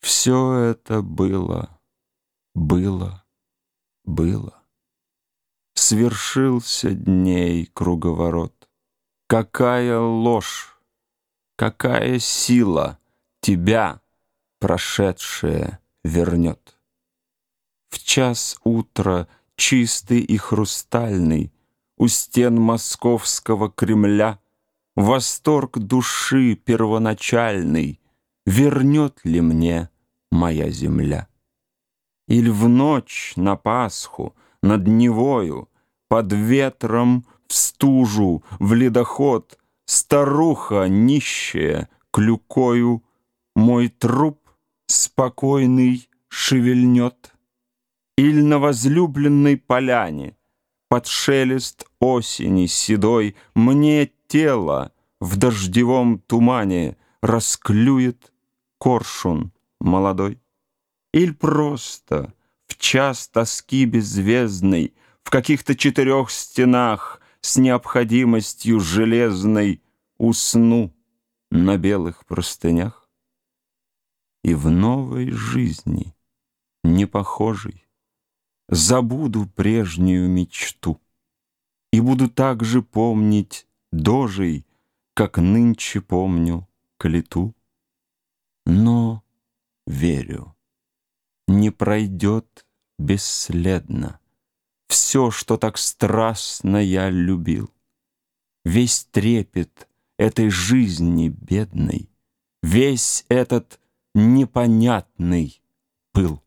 Все это было, было, было. Свершился дней круговорот. Какая ложь, какая сила Тебя, прошедшее, вернет. В час утра чистый и хрустальный У стен московского Кремля Восторг души первоначальный Вернет ли мне моя земля? Иль в ночь на Пасху над Невою Под ветром в стужу, в ледоход Старуха нищая клюкою Мой труп спокойный шевельнет. Иль на возлюбленной поляне Под шелест осени седой Мне тело в дождевом тумане Расклюет коршун молодой. Иль просто в час тоски беззвездной В каких-то четырех стенах С необходимостью железной Усну на белых простынях. И в новой жизни, не похожей, Забуду прежнюю мечту И буду так же помнить дожей, Как нынче помню клету. Верю, не пройдет бесследно Все, что так страстно я любил. Весь трепет этой жизни бедной, Весь этот непонятный пыл.